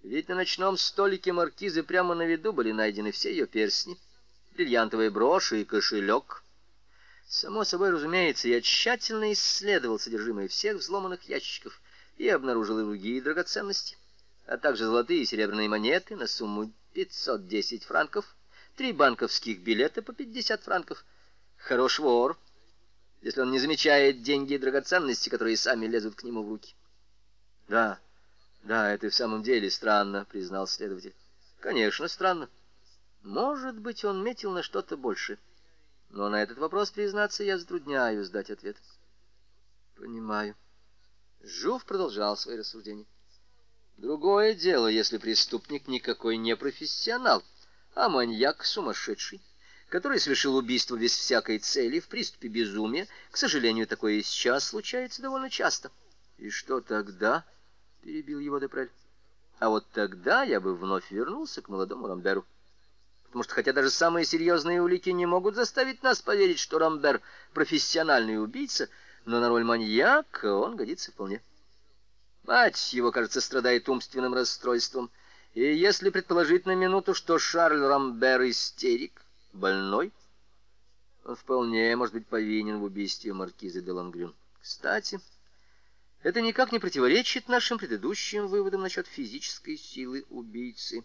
S1: Ведь на ночном столике маркизы прямо на виду были найдены все ее перстни, бриллиантовые броши и кошелек. Само собой разумеется, я тщательно исследовал содержимое всех взломанных ящиков и обнаружил и другие драгоценности, а также золотые и серебряные монеты на сумму 510 франков, три банковских билета по 50 франков. Хорош вор, если он не замечает деньги и драгоценности, которые сами лезут к нему в руки. Да, да, это и в самом деле странно, признал следователь. Конечно, странно. Может быть, он метил на что-то большее. Но на этот вопрос, признаться, я затрудняюсь дать ответ. Понимаю. Жув продолжал свои рассуждения. Другое дело, если преступник никакой не профессионал, а маньяк сумасшедший, который совершил убийство без всякой цели в приступе безумия. К сожалению, такое и сейчас случается довольно часто. И что тогда? — перебил его Депрель. А вот тогда я бы вновь вернулся к молодому Рамберу потому что хотя даже самые серьезные улики не могут заставить нас поверить, что Рамбер профессиональный убийца, но на роль маньяка он годится вполне. Мать его, кажется, страдает умственным расстройством. И если предположить на минуту, что Шарль Рамбер истерик, больной, он вполне может быть повинен в убийстве маркизы де Лангрюн. Кстати, это никак не противоречит нашим предыдущим выводам насчет физической силы убийцы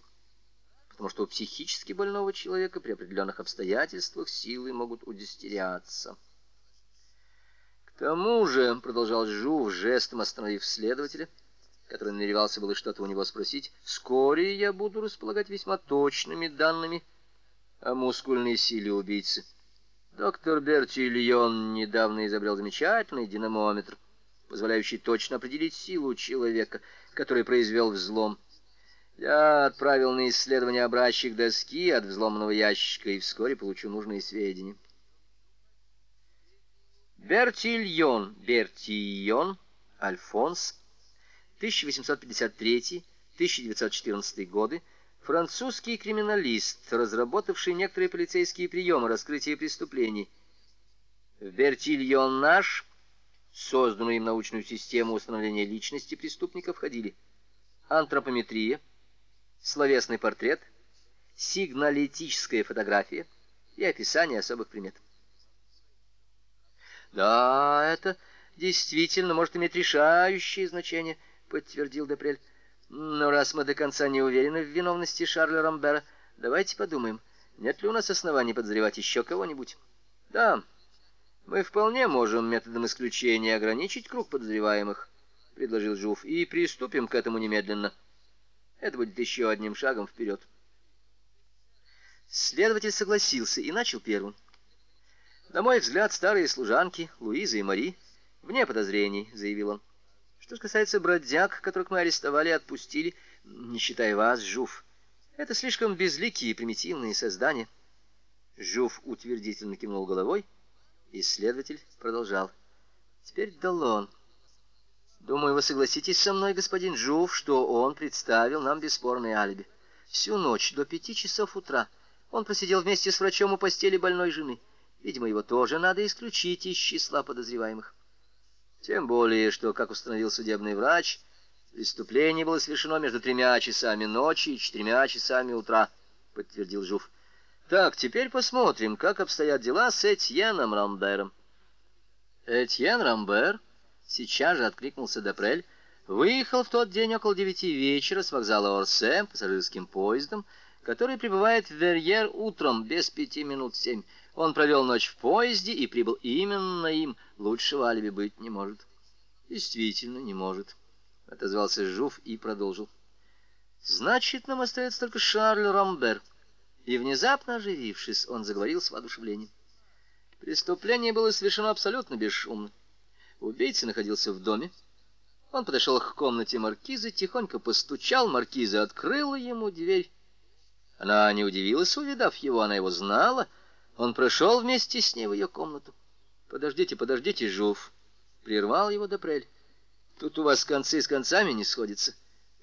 S1: потому что у психически больного человека при определенных обстоятельствах силы могут удестеряться. К тому же, продолжал Жув, жестом остановив следователя, который намеревался было что-то у него спросить, вскоре я буду располагать весьма точными данными о мускульной силе убийцы. Доктор Берти Льон недавно изобрел замечательный динамометр, позволяющий точно определить силу человека, который произвел взлом. Я отправил на исследование образчик доски от взломанного ящика и вскоре получу нужные сведения. Бертильон, Бертильон, Альфонс, 1853-1914 годы, французский криминалист, разработавший некоторые полицейские приемы раскрытия преступлений. В Бертильон наш, созданную им научную систему установления личности преступника, входили антропометрия, словесный портрет, сигналитическая фотография и описание особых примет. «Да, это действительно может иметь решающее значение», — подтвердил Депрель. «Но раз мы до конца не уверены в виновности Шарля Рамбера, давайте подумаем, нет ли у нас оснований подозревать еще кого-нибудь?» «Да, мы вполне можем методом исключения ограничить круг подозреваемых», — предложил Жуф, — «и приступим к этому немедленно». Это будет еще одним шагом вперед. Следователь согласился и начал первым. На мой взгляд, старые служанки, Луиза и Мари, вне подозрений, заявил он. Что касается бродяг, которых мы арестовали и отпустили, не считая вас, Жуф, это слишком безликие и примитивные создания. Жуф утвердительно кивнул головой, и следователь продолжал. Теперь Долон... Думаю, вы согласитесь со мной, господин Жув, что он представил нам бесспорное алиби. Всю ночь до пяти часов утра он просидел вместе с врачом у постели больной жены. Видимо, его тоже надо исключить из числа подозреваемых. Тем более, что, как установил судебный врач, преступление было совершено между тремя часами ночи и четырьмя часами утра, подтвердил Жув. Так, теперь посмотрим, как обстоят дела с Этьеном Рамбером. Этьен Рамбер сейчас же откликнулся Депрель, выехал в тот день около девяти вечера с вокзала Орсе пассажирским поездом, который прибывает в Верьер утром без пяти минут семь. Он провел ночь в поезде и прибыл именно им. Лучшего алиби быть не может. Действительно, не может, — отозвался Жуф и продолжил. Значит, нам остается только Шарль Рамбер. И внезапно оживившись, он заговорил с воодушевлением. Преступление было совершено абсолютно бесшумно. Убийца находился в доме. Он подошел к комнате маркизы, тихонько постучал, маркиза открыла ему дверь. Она не удивилась, увидав его, она его знала. Он прошел вместе с ней в ее комнату. «Подождите, подождите, Жуф!» — прервал его Депрель. «Тут у вас концы с концами не сходятся.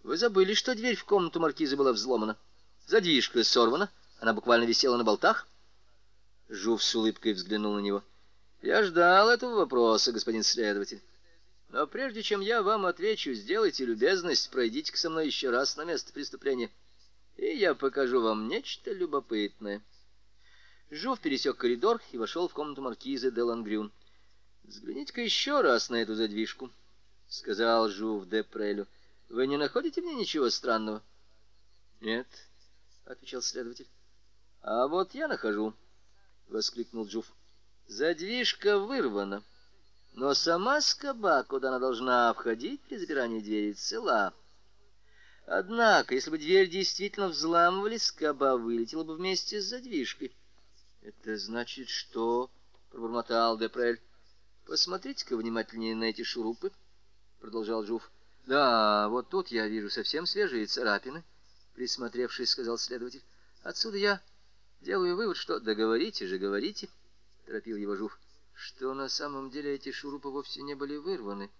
S1: Вы забыли, что дверь в комнату маркизы была взломана. Задвижка сорвана, она буквально висела на болтах». Жуф с улыбкой взглянул на него. Я ждал этого вопроса, господин следователь. Но прежде чем я вам отвечу, сделайте любезность, пройдите-ка со мной еще раз на место преступления, и я покажу вам нечто любопытное. Жув пересек коридор и вошел в комнату маркизы де Лангрюн. «Взгляните-ка еще раз на эту задвижку», — сказал Жув де Прелю. «Вы не находите мне ничего странного?» «Нет», — отвечал следователь. «А вот я нахожу», — воскликнул Жув. Задвижка вырвана, но сама скоба, куда она должна входить при запирании двери, цела. Однако, если бы дверь действительно взламывали, скоба вылетела бы вместе с задвижкой. «Это значит, что...» — пробормотал Депрель. «Посмотрите-ка внимательнее на эти шурупы», — продолжал Жуф. «Да, вот тут я вижу совсем свежие царапины», — присмотревшись, сказал следователь. «Отсюда я делаю вывод, что договорите да же, говорите» торопил его Жуф, что на самом деле эти шурупы вовсе не были вырваны.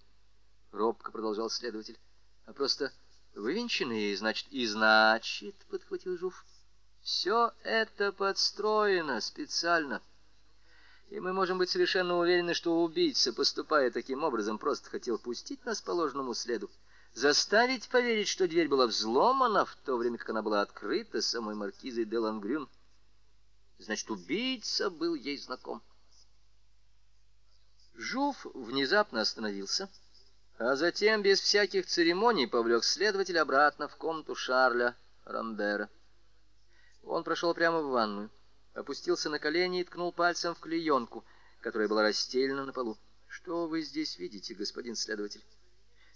S1: Робко продолжал следователь, а просто вывинчены, значит, и значит, подхватил Жуф. Все это подстроено специально. И мы можем быть совершенно уверены, что убийца, поступая таким образом, просто хотел пустить нас по ложному следу, заставить поверить, что дверь была взломана, в то время как она была открыта самой маркизой де Лангрюн. Значит, убийца был ей знаком. Жуф внезапно остановился, а затем без всяких церемоний повлек следователя обратно в комнату Шарля Рамбера. Он прошел прямо в ванную, опустился на колени и ткнул пальцем в клеенку, которая была расстелена на полу. «Что вы здесь видите, господин следователь?»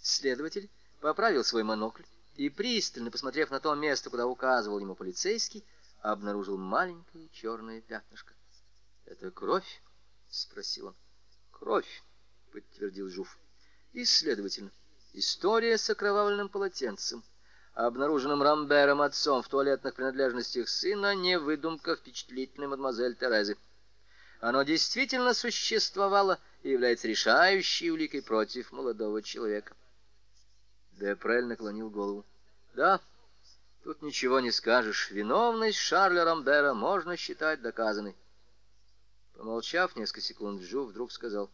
S1: Следователь поправил свой монокль и, пристально посмотрев на то место, куда указывал ему полицейский, обнаружил маленькое черное пятнышко. «Это кровь?» — спросил он. «Кровь», — подтвердил Жуф. «И, следовательно, история с окровавленным полотенцем, обнаруженным Рамбером отцом в туалетных принадлежностях сына, не выдумка впечатлительной мадемуазель Терезы. Оно действительно существовало и является решающей уликой против молодого человека». Депрель наклонил голову. «Да», Тут ничего не скажешь. Виновность Шарля Рамбера можно считать доказанной. Помолчав несколько секунд, Жу вдруг сказал.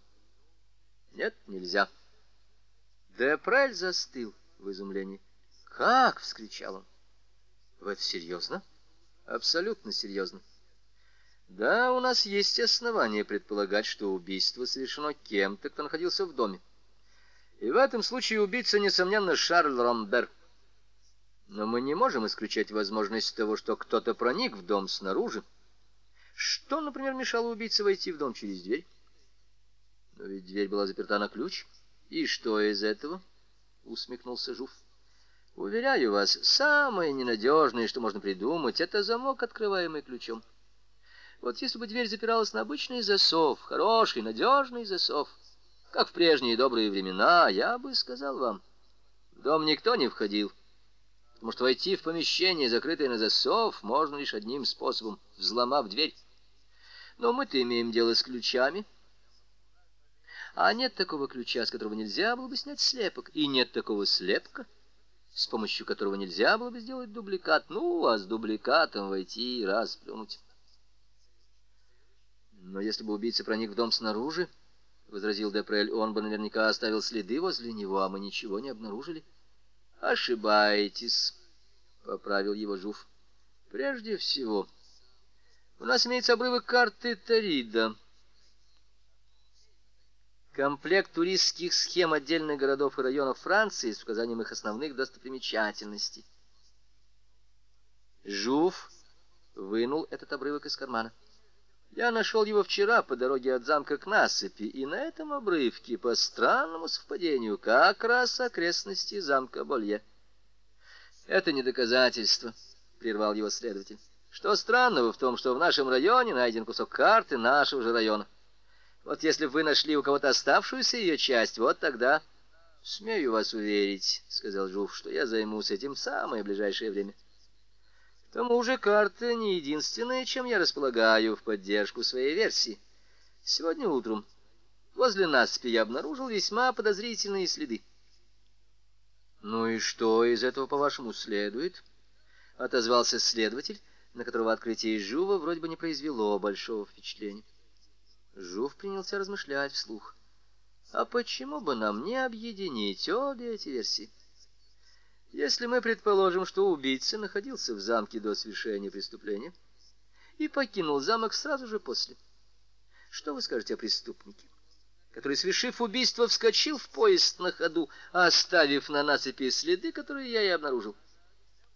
S1: Нет, нельзя. Депрель застыл в изумлении. «Как?» — вскричал он. «Вы это серьезно?» «Абсолютно серьезно. Да, у нас есть основания предполагать, что убийство совершено кем-то, кто находился в доме. И в этом случае убийца, несомненно, Шарль Ромберг. Но мы не можем исключать возможность того, что кто-то проник в дом снаружи. Что, например, мешало убийце войти в дом через дверь? Но ведь дверь была заперта на ключ. И что из этого? Усмехнулся Жуф. Уверяю вас, самое ненадежное, что можно придумать, это замок, открываемый ключом. Вот если бы дверь запиралась на обычный засов, хороший, надежный засов, как в прежние добрые времена, я бы сказал вам, в дом никто не входил. — потому что войти в помещение, закрытое на засов, можно лишь одним способом — взломав дверь. Но мы-то имеем дело с ключами. А нет такого ключа, с которого нельзя было бы снять слепок, и нет такого слепка, с помощью которого нельзя было бы сделать дубликат. Ну, а с дубликатом войти и раз плюнуть. Но если бы убийца проник в дом снаружи, — возразил Депрель, — он бы наверняка оставил следы возле него, а мы ничего не обнаружили. — Ошибаетесь, поправил его Жуф. Прежде всего, у нас имеется обрывок карты Тарида. Комплект туристских схем отдельных городов и районов Франции с указанием их основных достопримечательностей. Жуф вынул этот обрывок из кармана. Я нашел его вчера по дороге от замка к насыпи, и на этом обрывке, по странному совпадению, как раз окрестности замка Болье. «Это не доказательство», — прервал его следователь. «Что странного в том, что в нашем районе найден кусок карты нашего же района? Вот если вы нашли у кого-то оставшуюся ее часть, вот тогда...» «Смею вас уверить», — сказал Жуф, — «что я займусь этим самое ближайшее время». К тому же карта не единственная, чем я располагаю в поддержку своей версии. Сегодня утром возле Наспи я обнаружил весьма подозрительные следы. «Ну и что из этого, по-вашему, следует?» — отозвался следователь, на которого открытие Жува вроде бы не произвело большого впечатления. Жув принялся размышлять вслух. «А почему бы нам не объединить обе эти версии?» Если мы предположим, что убийца находился в замке до совершения преступления и покинул замок сразу же после, что вы скажете о преступнике, который, свершив убийство, вскочил в поезд на ходу, оставив на насыпи следы, которые я и обнаружил?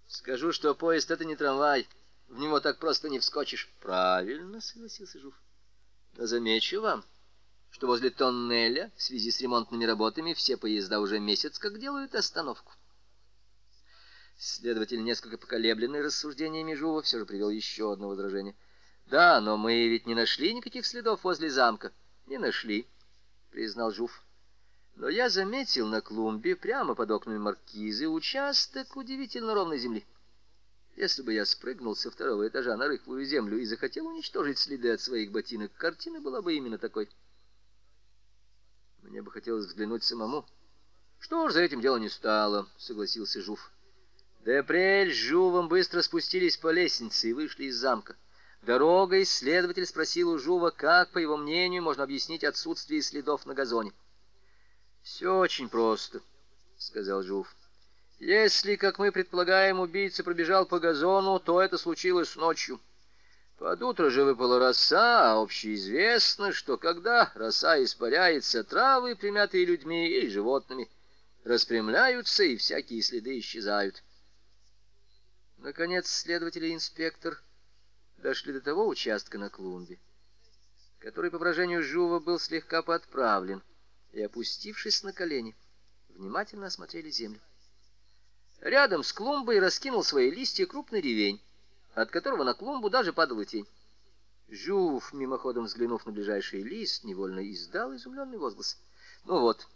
S1: Скажу, что поезд — это не трамвай, в него так просто не вскочишь. Правильно, согласился Жуф. Но замечу вам, что возле тоннеля в связи с ремонтными работами все поезда уже месяц как делают остановку. Следователь, несколько поколебленный рассуждениями Жува, все же привел еще одно возражение. «Да, но мы ведь не нашли никаких следов возле замка». «Не нашли», — признал Жув. «Но я заметил на клумбе, прямо под окнами маркизы, участок удивительно ровной земли. Если бы я спрыгнул со второго этажа на рыхлую землю и захотел уничтожить следы от своих ботинок, картина была бы именно такой». «Мне бы хотелось взглянуть самому». «Что ж, за этим дело не стало», — согласился Жув. Депрель с Жувом быстро спустились по лестнице и вышли из замка. Дорогой следователь спросил у Жува, как, по его мнению, можно объяснить отсутствие следов на газоне. «Все очень просто», — сказал Жув. «Если, как мы предполагаем, убийца пробежал по газону, то это случилось ночью. Под утро же выпала роса, а общеизвестно, что когда роса испаряется, травы, примятые людьми и животными, распрямляются и всякие следы исчезают». Наконец, следователи и инспектор дошли до того участка на клумбе, который, по выражению Жува, был слегка подправлен, и, опустившись на колени, внимательно осмотрели землю. Рядом с клумбой раскинул свои листья крупный ревень, от которого на клумбу даже падала тень. Жув, мимоходом взглянув на ближайший лист, невольно издал изумленный возглас. «Ну вот,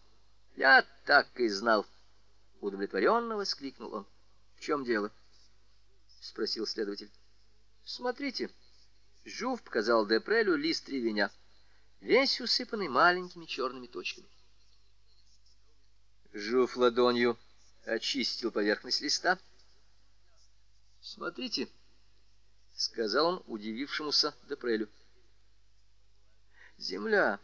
S1: я так и знал!» — удовлетворенно воскликнул он. «В чем дело?» — спросил следователь. «Смотрите». Жув показал Депрелю лист ревеня, весь усыпанный маленькими черными точками. Жув ладонью очистил поверхность листа. «Смотрите», — сказал он удивившемуся Депрелю. «Земля.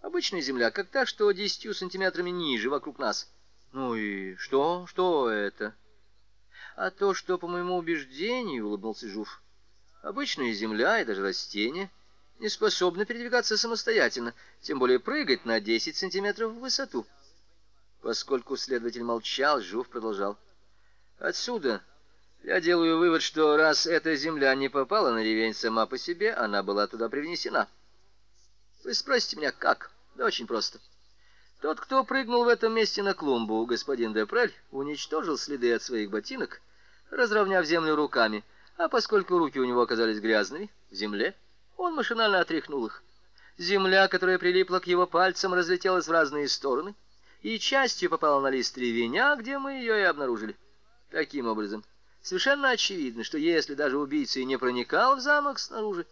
S1: Обычная земля, как та, что десятью сантиметрами ниже, вокруг нас». «Ну и что? Что это?» А то, что, по моему убеждению, — улыбнулся Жуф, — обычная земля и даже растения не способны передвигаться самостоятельно, тем более прыгать на 10 сантиметров в высоту. Поскольку следователь молчал, Жуф продолжал. Отсюда я делаю вывод, что раз эта земля не попала на ревень сама по себе, она была туда привнесена. Вы спросите меня, как? Да очень просто. Тот, кто прыгнул в этом месте на клумбу, господин Депрель, уничтожил следы от своих ботинок разровняв землю руками, а поскольку руки у него оказались грязными, в земле, он машинально отряхнул их. Земля, которая прилипла к его пальцам, разлетелась в разные стороны и частью попала на лист ревеня, где мы ее и обнаружили. Таким образом, совершенно очевидно, что если даже убийца и не проникал в замок снаружи,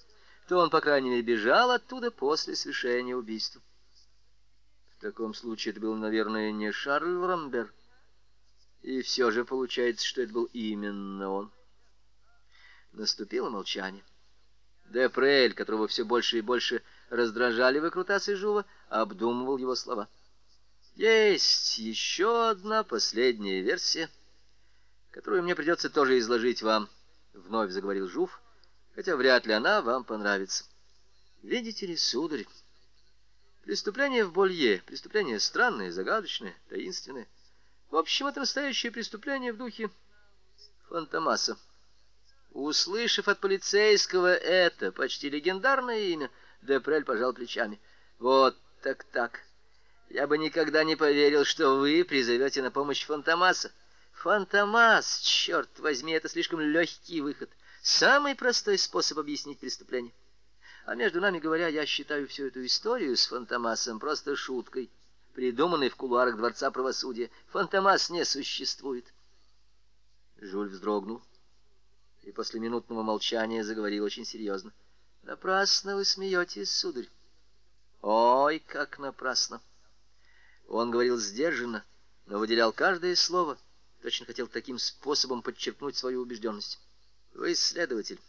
S1: то он, по крайней мере, бежал оттуда после совершения убийства. В таком случае это был, наверное, не Шарль Рамберг, и все же получается, что это был именно он. Наступило молчание. Депрель, которого все больше и больше раздражали выкрутасы Жува, обдумывал его слова. Есть еще одна последняя версия, которую мне придется тоже изложить вам, вновь заговорил Жув, хотя вряд ли она вам понравится. Видите ли, сударь, преступление в Болье, преступление странное, загадочное, таинственное. В общем, это настоящее преступление в духе Фантомаса. Услышав от полицейского это почти легендарное имя, Депрель пожал плечами. «Вот так-так. Я бы никогда не поверил, что вы призовете на помощь Фантомаса». «Фантомас, черт возьми, это слишком легкий выход. Самый простой способ объяснить преступление. А между нами говоря, я считаю всю эту историю с Фантомасом просто шуткой» придуманный в кулуарах Дворца правосудия. Фантомас не существует. Жуль вздрогнул и после минутного молчания заговорил очень серьезно. «Напрасно вы смеетесь, сударь». «Ой, как напрасно!» Он говорил сдержанно, но выделял каждое слово, точно хотел таким способом подчеркнуть свою убежденность. «Вы следователь,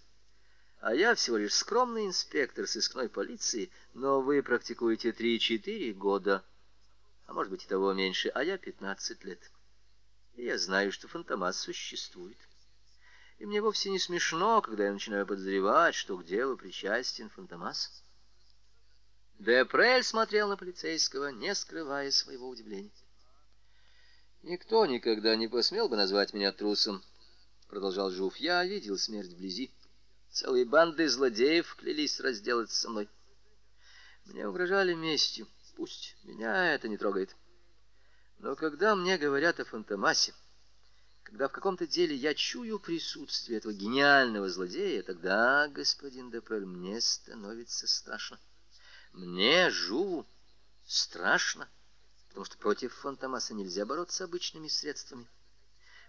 S1: а я всего лишь скромный инспектор сыскной полиции, но вы практикуете три-четыре года» а может быть и того меньше, а я 15 лет. И я знаю, что фантомас существует. И мне вовсе не смешно, когда я начинаю подозревать, что к делу причастен фантомас. Депрель смотрел на полицейского, не скрывая своего удивления. «Никто никогда не посмел бы назвать меня трусом», — продолжал Жуф. «Я видел смерть вблизи. Целые банды злодеев клялись разделаться со мной. Мне угрожали местью пусть, меня это не трогает. Но когда мне говорят о Фантомасе, когда в каком-то деле я чую присутствие этого гениального злодея, тогда, господин Депрель, мне становится страшно. Мне, Жуву, страшно, потому что против Фантомаса нельзя бороться обычными средствами,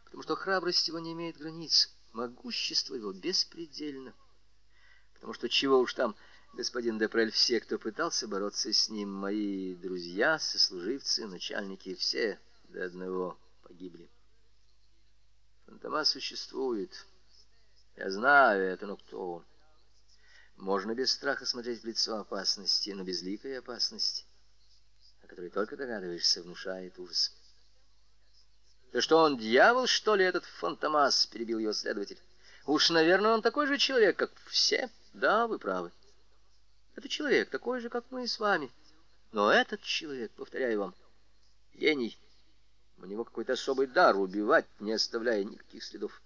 S1: потому что храбрость его не имеет границ, могущество его беспредельно, потому что чего уж там господин Депрель, все, кто пытался бороться с ним, мои друзья, сослуживцы, начальники, все до одного погибли. Фантома существует. Я знаю это, но кто он? Можно без страха смотреть в лицо опасности, но безликой опасности, о которой только догадываешься, внушает ужас. «Да что он, дьявол, что ли, этот Фантомас?» — перебил его следователь. «Уж, наверное, он такой же человек, как все. Да, вы правы». Это человек такой же, как мы и с вами. Но этот человек, повторяю вам, гений. У него какой-то особый дар убивать, не оставляя никаких следов.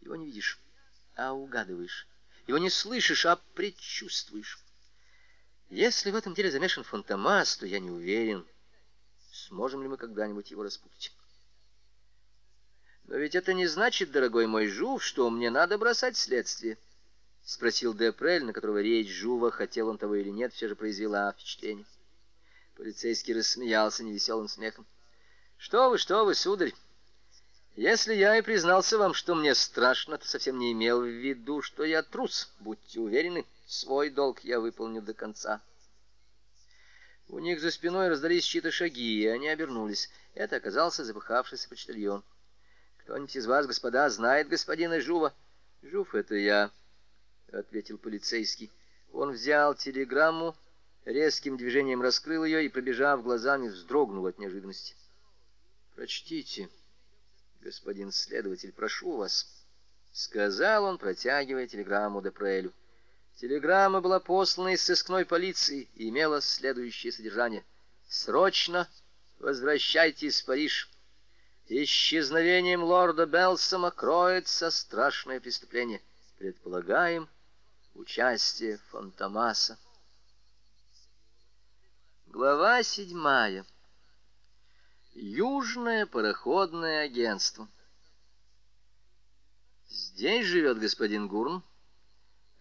S1: Его не видишь, а угадываешь. Его не слышишь, а предчувствуешь. Если в этом деле замешан Фантомас, то я не уверен, сможем ли мы когда-нибудь его распутать. Но ведь это не значит, дорогой мой Жув, что мне надо бросать следствие. — спросил Депрель, на которого речь Жува, хотел он того или нет, все же произвела впечатление. Полицейский рассмеялся невеселым смехом. «Что вы, что вы, сударь! Если я и признался вам, что мне страшно, то совсем не имел в виду, что я трус. Будьте уверены, свой долг я выполню до конца». У них за спиной раздались чьи-то шаги, и они обернулись. Это оказался запыхавшийся почтальон. «Кто-нибудь из вас, господа, знает господина Жува?» «Жув — это я», ответил полицейский. Он взял телеграмму, резким движением раскрыл ее и, пробежав глазами, вздрогнул от неожиданности. «Прочтите, господин следователь, прошу вас», — сказал он, протягивая телеграмму де Депрелю. Телеграмма была послана из сыскной полиции и имела следующее содержание. «Срочно возвращайтесь в Париж. Исчезновением лорда Белсома кроется страшное преступление. Предполагаем, Участие Фантомаса. Глава седьмая. Южное пароходное агентство. Здесь живет господин Гурн.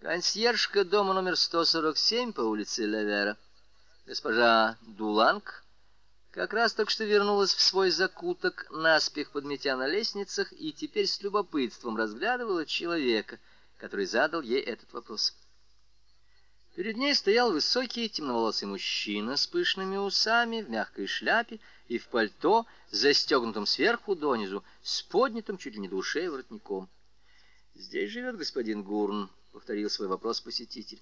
S1: Консьержка дома номер 147 по улице Лавера. Госпожа Дуланг как раз только что вернулась в свой закуток, наспех подметя на лестницах, и теперь с любопытством разглядывала человека — который задал ей этот вопрос. Перед ней стоял высокий темноволосый мужчина с пышными усами, в мягкой шляпе и в пальто, застегнутом сверху донизу, с поднятым чуть ли не до ушей воротником. «Здесь живет господин Гурн», — повторил свой вопрос посетитель.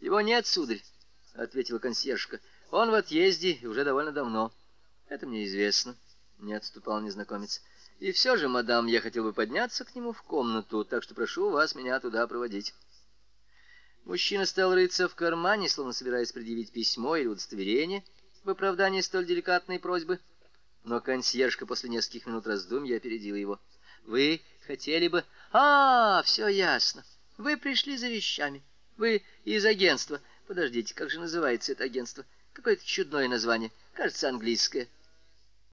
S1: «Его нет, сударь», — ответила консьержка. «Он в отъезде уже довольно давно». «Это мне известно», — не отступал незнакомец. И все же, мадам, я хотел бы подняться к нему в комнату, так что прошу вас меня туда проводить. Мужчина стал рыться в кармане, словно собираясь предъявить письмо или удостоверение в оправдании столь деликатной просьбы. Но консьержка после нескольких минут раздумья опередила его. «Вы хотели бы...» «А, все ясно. Вы пришли за вещами. Вы из агентства. Подождите, как же называется это агентство? Какое-то чудное название. Кажется, английское.